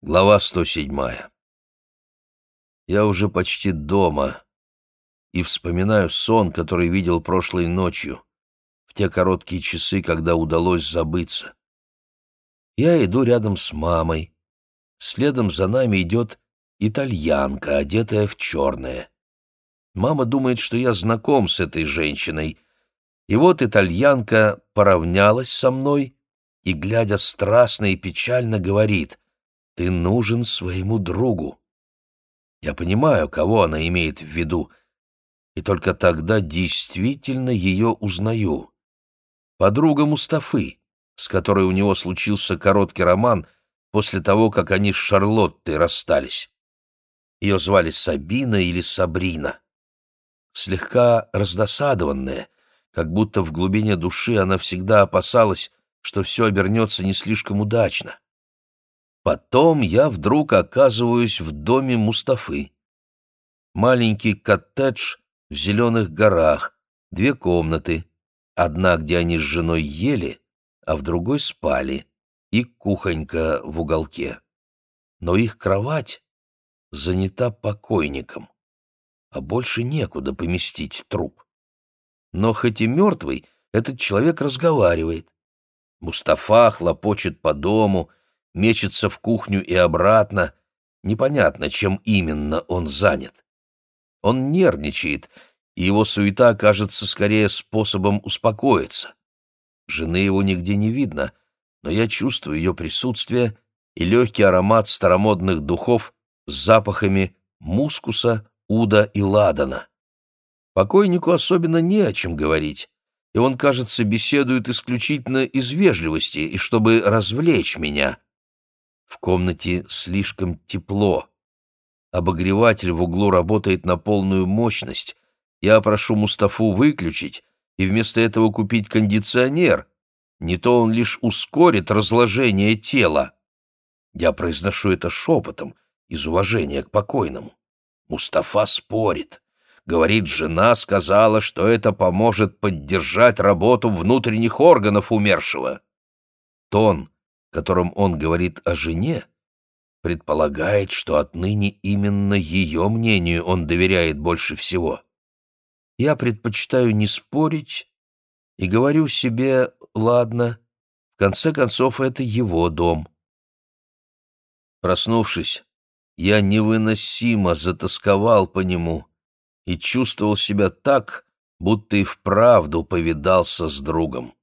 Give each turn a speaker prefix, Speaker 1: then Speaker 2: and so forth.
Speaker 1: Глава 107. Я уже почти дома и вспоминаю сон, который видел прошлой ночью, в те короткие часы, когда удалось забыться. Я иду рядом с мамой. Следом за нами идет итальянка, одетая в черное. Мама думает, что я знаком с этой женщиной. И вот итальянка поравнялась со мной и, глядя страстно и печально, говорит — ты нужен своему другу. Я понимаю, кого она имеет в виду, и только тогда действительно ее узнаю. Подруга Мустафы, с которой у него случился короткий роман после того, как они с Шарлоттой расстались. Ее звали Сабина или Сабрина. Слегка раздосадованная, как будто в глубине души она всегда опасалась, что все обернется не слишком удачно. Потом я вдруг оказываюсь в доме Мустафы. Маленький коттедж в зеленых горах, две комнаты, одна, где они с женой ели, а в другой спали, и кухонька в уголке. Но их кровать занята покойником, а больше некуда поместить труп. Но хоть и мертвый, этот человек разговаривает. Мустафа хлопочет по дому, мечется в кухню и обратно. Непонятно, чем именно он занят. Он нервничает, и его суета кажется скорее способом успокоиться. Жены его нигде не видно, но я чувствую ее присутствие и легкий аромат старомодных духов с запахами мускуса, уда и ладана. Покойнику особенно не о чем говорить, и он, кажется, беседует исключительно из вежливости и чтобы развлечь меня. В комнате слишком тепло. Обогреватель в углу работает на полную мощность. Я прошу Мустафу выключить и вместо этого купить кондиционер. Не то он лишь ускорит разложение тела. Я произношу это шепотом, из уважения к покойному. Мустафа спорит. Говорит, жена сказала, что это поможет поддержать работу внутренних органов умершего. Тон, которым он говорит о жене, предполагает, что отныне именно ее мнению он доверяет больше всего. Я предпочитаю не спорить и говорю себе «ладно, в конце концов это его дом». Проснувшись, я невыносимо затасковал по нему и чувствовал себя так, будто и вправду повидался с другом.